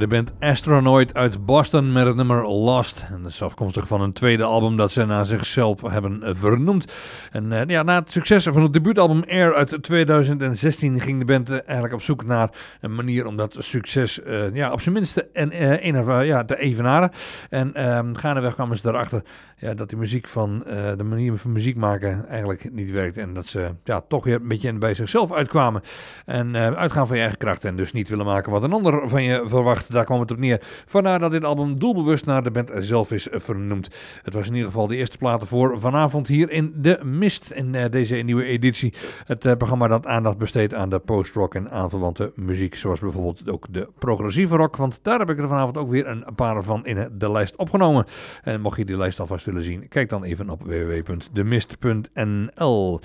hoorde de band Astronaut uit Boston met het nummer Lost. En dat is afkomstig van een tweede album dat ze naar zichzelf hebben eh, vernoemd. En uh, ja, na het succes van het debuutalbum Air uit 2016 ging de band uh, eigenlijk op zoek naar een manier om dat succes ja, op zijn minste en, een, ja, te evenaren. En ehm, gaandeweg kwamen ze erachter ja, dat die muziek van de manier van muziek maken eigenlijk niet werkt. En dat ze ja, toch weer een beetje bij zichzelf uitkwamen. En uitgaan van je eigen kracht en dus niet willen maken wat een ander van je verwacht. Daar kwam het op Vandaar dat dit album doelbewust naar de band zelf is vernoemd. Het was in ieder geval de eerste platen voor vanavond hier in De Mist. In uh, deze nieuwe editie. Het uh, programma dat aandacht besteedt aan de post-rock en aanverwante muziek. Zoals bijvoorbeeld ook de progressieve rock. Want daar heb ik er vanavond ook weer een paar van in de lijst opgenomen. En mocht je die lijst alvast willen zien, kijk dan even op www.demist.nl.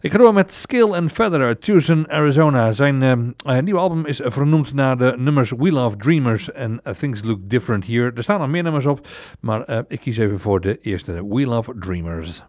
Ik ga door met Skill and Feather Tucson, Arizona. Zijn uh, nieuwe album is vernoemd naar de nummers We Love Dreamers en uh, Things Look Different Here. Er staan nog meer nummers op, maar uh, ik kies even voor de eerste We Love Dreamers.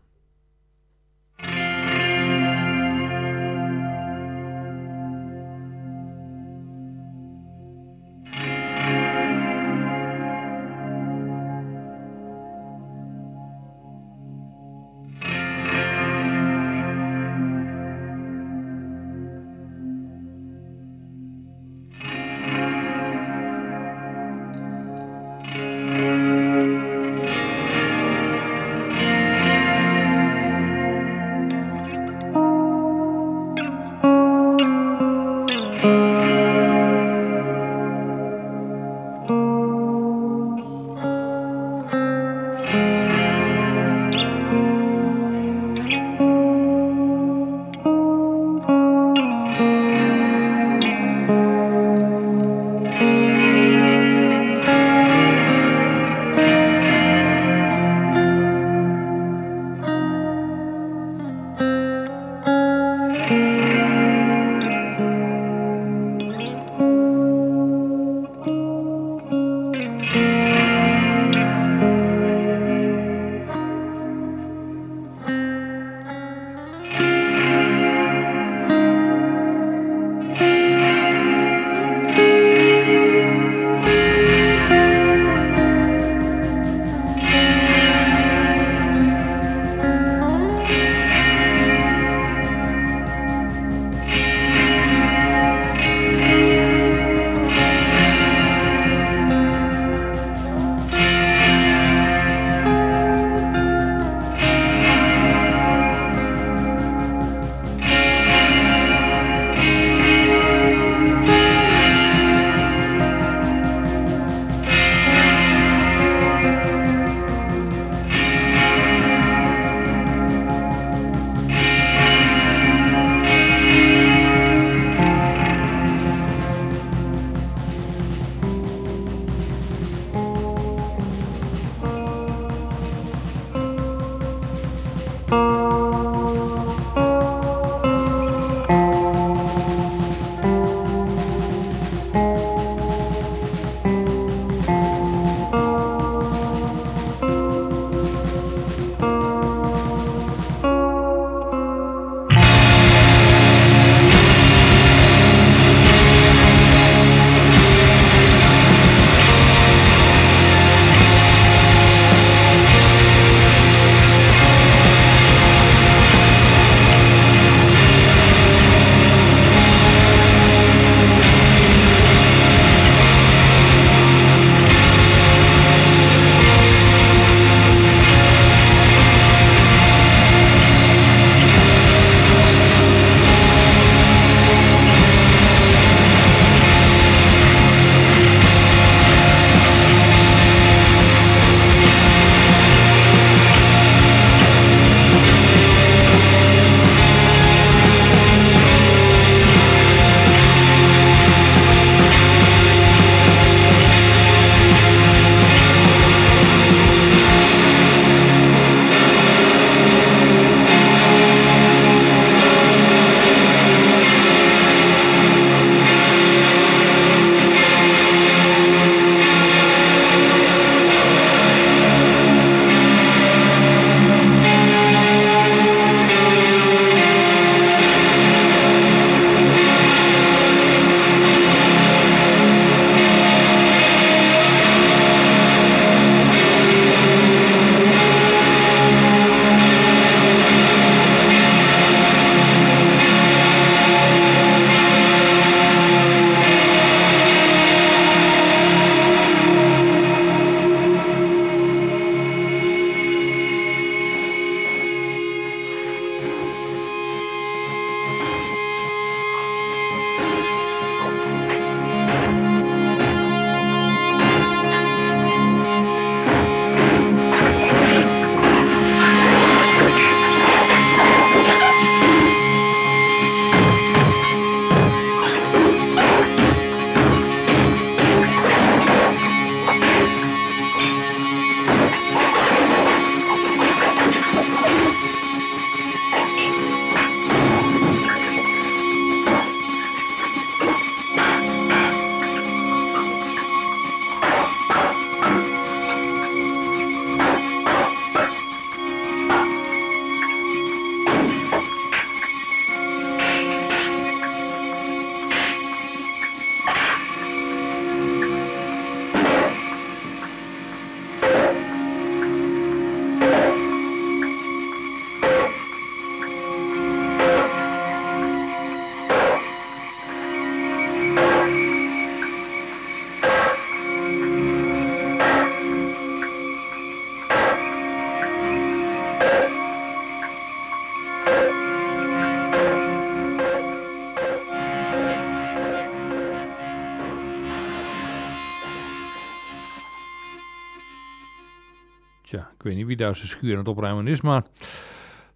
Weet niet wie daar zijn schuur aan het opruimen is, maar...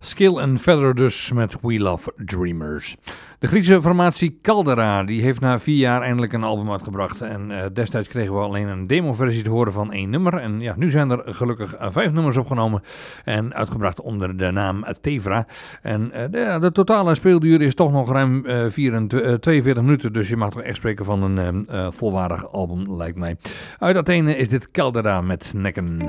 Skill and Feather dus met We Love Dreamers. De Griekse formatie Caldera die heeft na vier jaar eindelijk een album uitgebracht. En uh, destijds kregen we alleen een demoversie te horen van één nummer. En ja, nu zijn er gelukkig uh, vijf nummers opgenomen en uitgebracht onder de naam Tevra. En uh, de, de, totale speelduur is toch nog ruim 24, 42 minuten. Dus je mag toch echt spreken van een volwaardig album, lijkt mij. Uit Athene is dit Caldera met Nekken.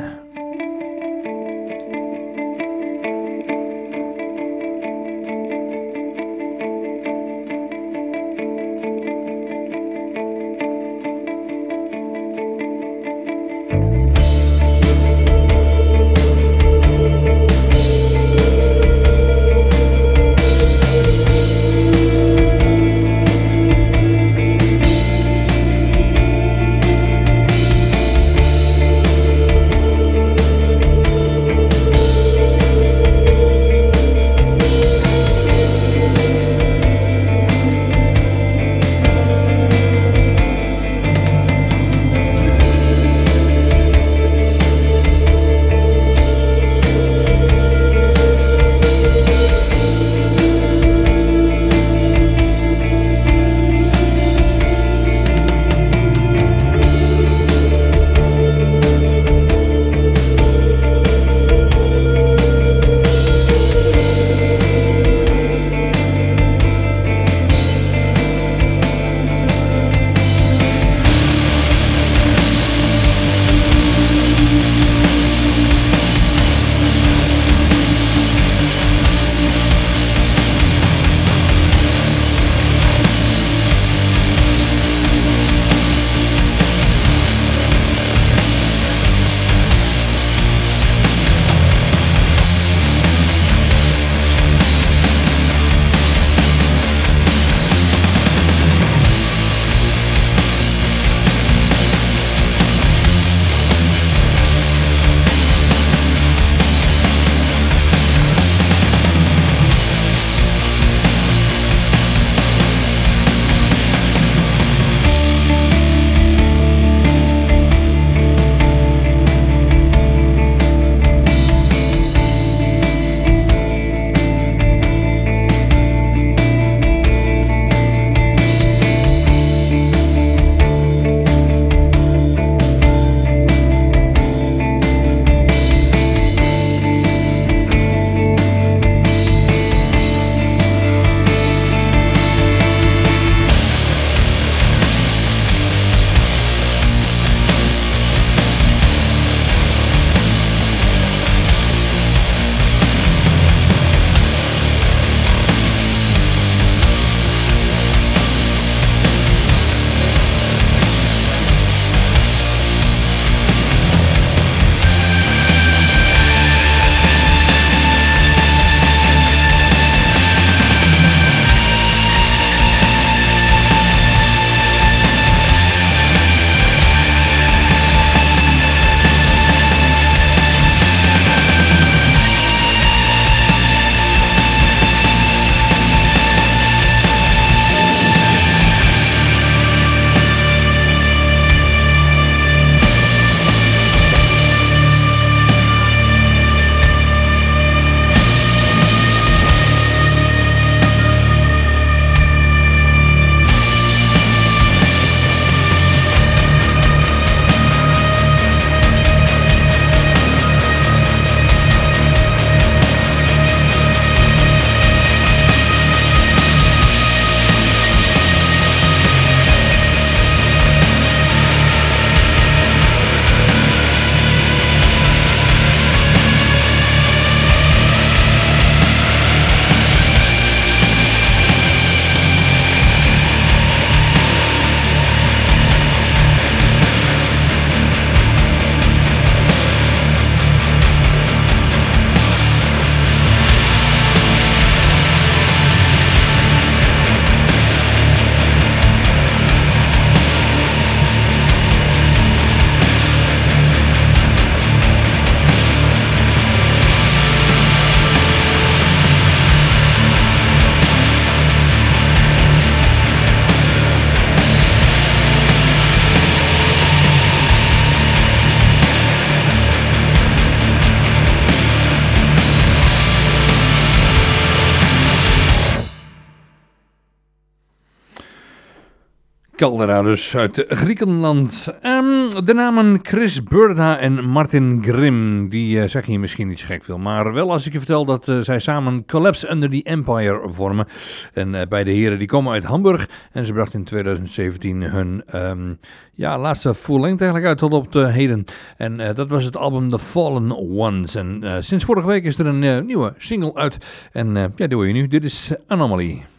Caldera dus uit Griekenland. Um, de namen Chris Burda en Martin Grim, die uh, zeg je misschien niet gek veel. Maar wel als ik je vertel dat uh, zij samen Collapse Under the Empire vormen. En uh, beide heren die komen uit Hamburg. En ze brachten in 2017 hun um, ja, laatste full length eigenlijk uit tot op de heden. En dat was het album The Fallen Ones. En sinds vorige week is er een nieuwe single uit. En ja, die hoor je nu. Dit is Anomaly.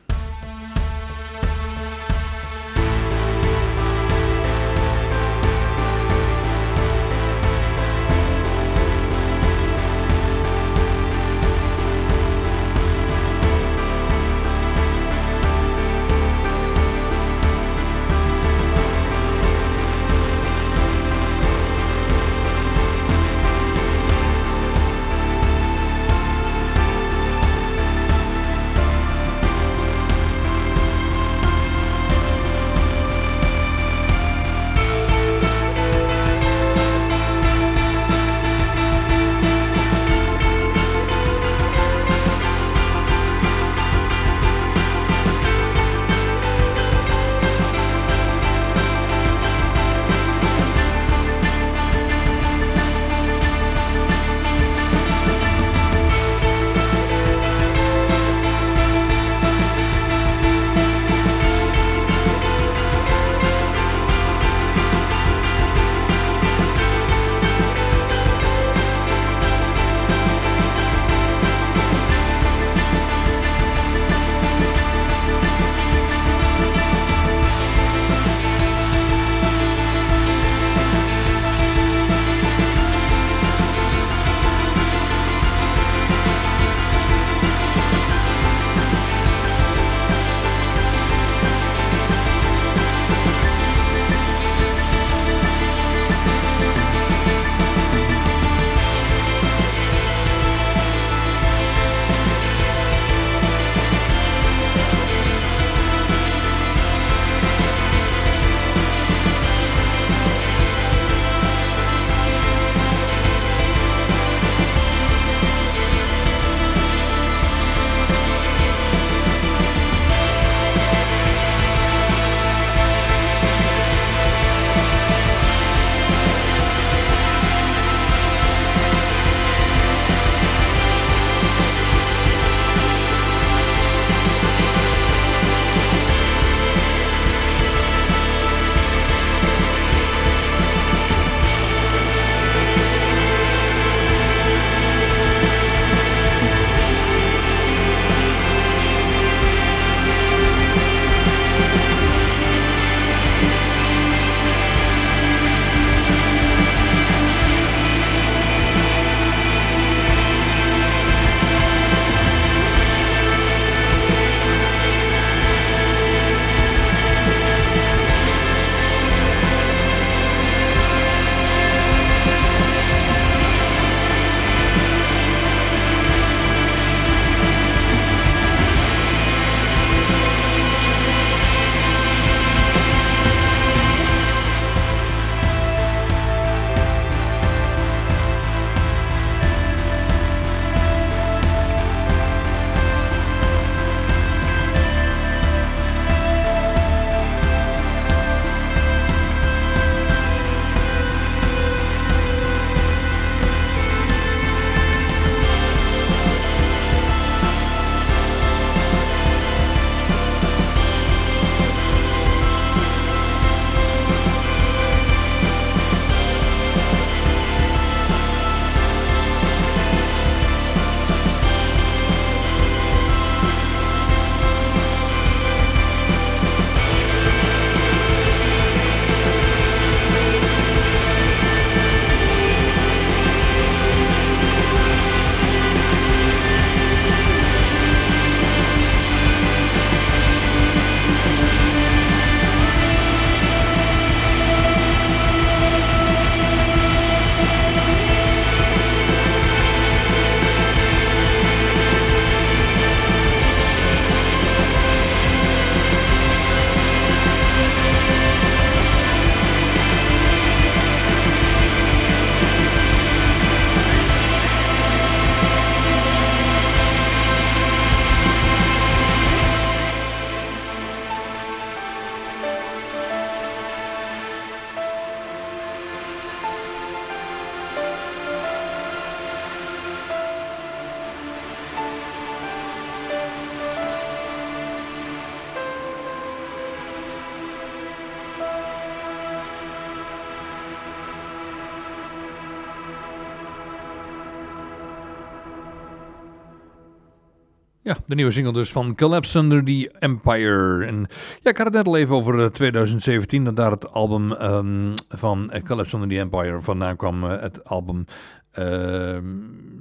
Ja, de nieuwe single dus van Collapse Under the Empire. En ja, ik had het net al even over 2017, eh, dat daar het album um, van Collapse Under the Empire vandaan kwam. Uh, het album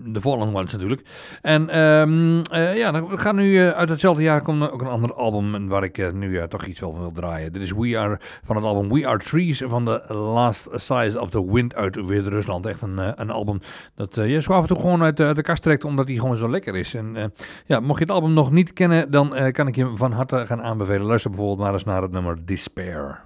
de Fallen Ones natuurlijk. En um, uh, ja, dan gaan nu uh, uit hetzelfde jaar komt ook een ander album waar ik uh, nu toch iets wel wil draaien. Dit is We Are van het album We Are Trees van de Last Size of the Wind uit Wit-Rusland. Echt een, een album dat je zo af en toe gewoon uit, de kast trekt omdat hij gewoon zo lekker is. En ja, mocht je het album nog niet kennen, dan kan ik je van harte gaan aanbevelen. Luister bijvoorbeeld maar eens naar het nummer Despair.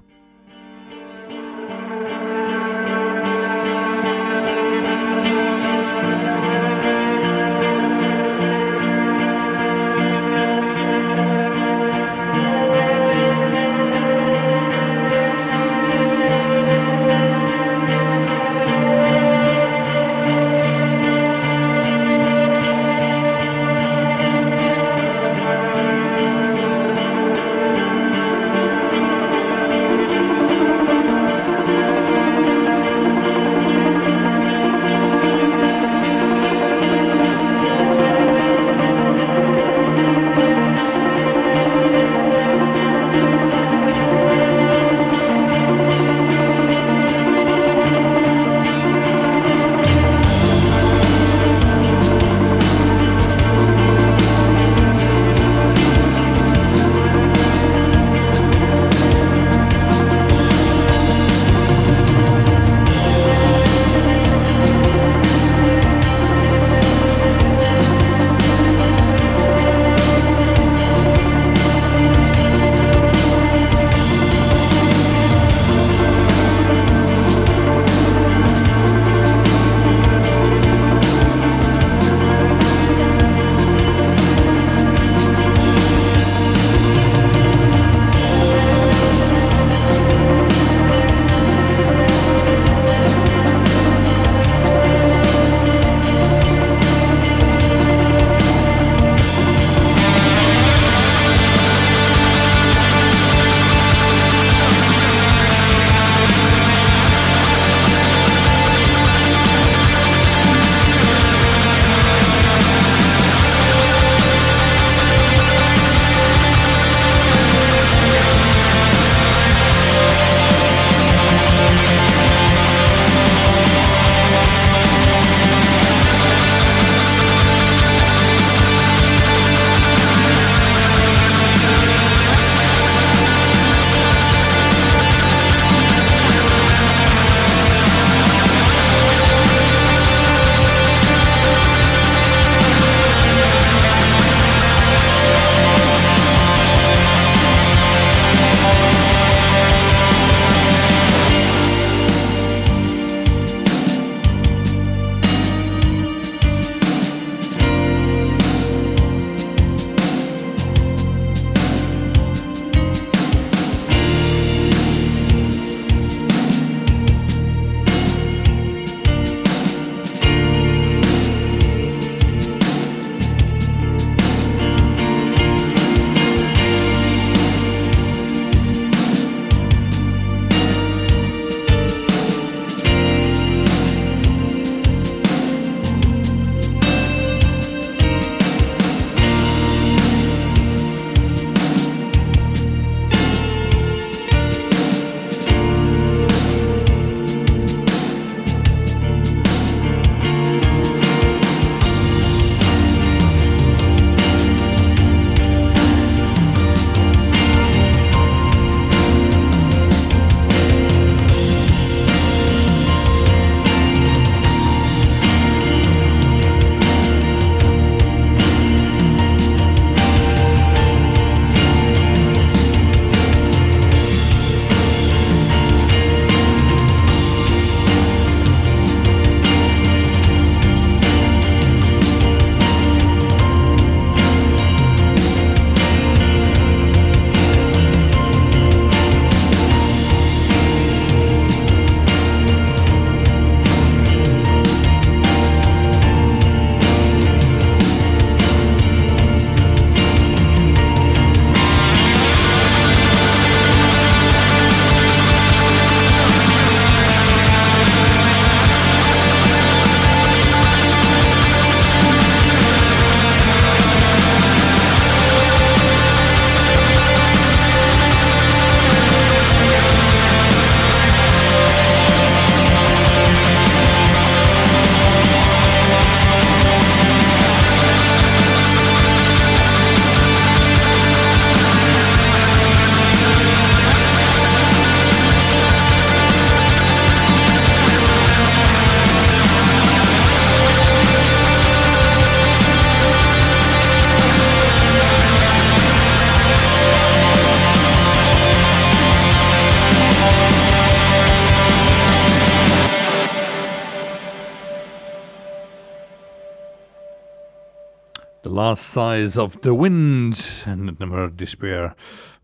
Last Size of the Wind. En het nummer Despair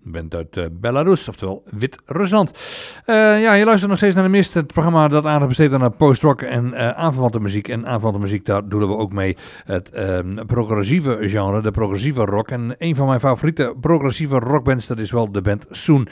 bent uit uh, Belarus, oftewel Wit-Rusland. Uh, ja, je luistert nog steeds naar de Mist, het programma dat aandacht besteedt aan post-rock en uh, aanverwante muziek. En aanverwante muziek, daar doen we ook mee het um, progressieve genre, de progressieve rock. En een van mijn favoriete progressieve rockbands, dat is wel de band Soon.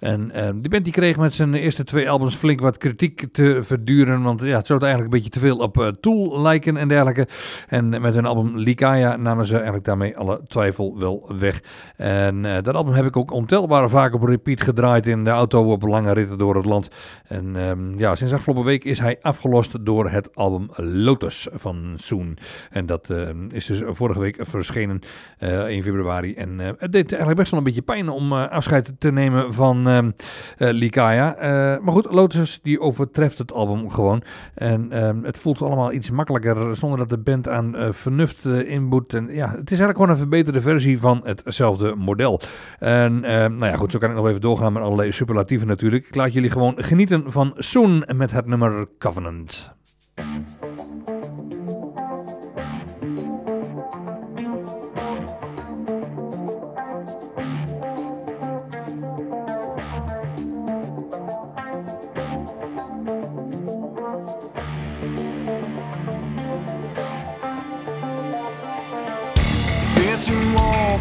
En uh, die band die kreeg met zijn eerste twee albums flink wat kritiek te verduren, want ja, het zou eigenlijk een beetje te veel op Tool lijken en dergelijke. En met hun album Likaya namen ze eigenlijk daarmee alle twijfel wel weg. En dat album heb ik ook ontelbare vaak op repeat gedraaid in de auto op lange ritten door het land. En um, ja, sinds afgelopen week is hij afgelost door het album Lotus van Soon. En dat uh, is dus vorige week verschenen uh, in februari. En uh, het deed eigenlijk best wel een beetje pijn om afscheid te nemen van Likaya. maar goed, Lotus die overtreft het album gewoon. En het voelt allemaal iets makkelijker zonder dat de band aan vernuft inboet. En ja, het is eigenlijk gewoon een verbeterde versie van hetzelfde model. En nou ja, goed, zo kan ik nog even doorgaan met allerlei superlatieven natuurlijk. Ik laat jullie gewoon genieten van Soon met het nummer Covenant.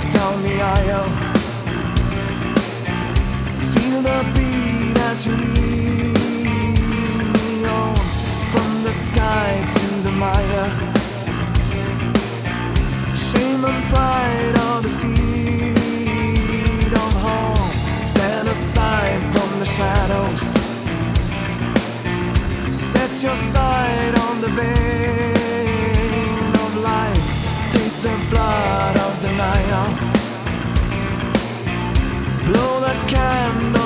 down the aisle the beat as you lead me on. From the sky to the mire. Shame and pride are the seed on home Stand aside from the shadows. Set your sight on the vein of life. Taste the blood of the Nile. Blow the candle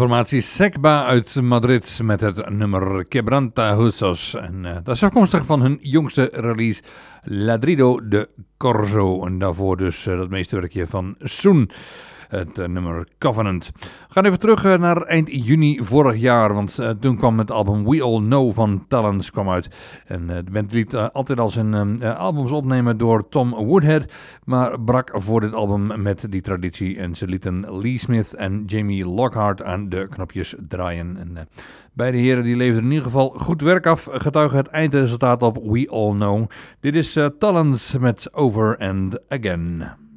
formatie Sekba uit Madrid met het nummer Quebranta Husos. En uh, dat is afkomstig van hun jongste release Ladrido de Corso. En daarvoor dus uh, dat meesterwerkje van Soen het uh, nummer Covenant. We gaan even terug uh, naar eind juni vorig jaar, want uh, toen kwam het album We All Know van Talents kwam uit. En de band liet altijd al zijn albums opnemen door Tom Woodhead, maar brak voor dit album met die traditie en ze lieten Lee Smith en Jamie Lockhart aan de knopjes draaien. En, Beide heren die leverden in ieder geval goed werk af, getuige het eindresultaat op We All Know. Dit is uh, Talents met Over and Again.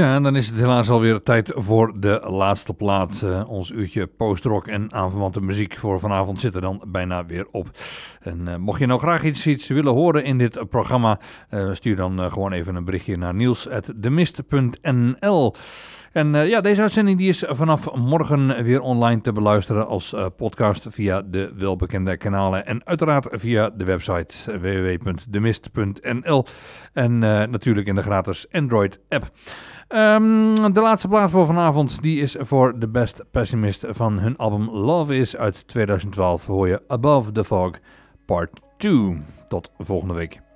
Ja, en dan is het helaas alweer tijd voor de laatste plaat. Uh, ons uurtje postrock en aanverwante muziek voor vanavond zit er dan bijna weer op. En uh, mocht je nou graag iets, iets willen horen in dit programma, uh, stuur dan gewoon even een berichtje naar niels.demist.nl. En ja, deze uitzending die is vanaf morgen weer online te beluisteren als podcast via de welbekende kanalen. En uiteraard via de website www.demist.nl. En natuurlijk in de gratis Android app. Um, de laatste plaat voor vanavond die is voor The Best Pessimist van hun album Love Is uit 2012. Hoor je Above the Fog Part 2. Tot volgende week.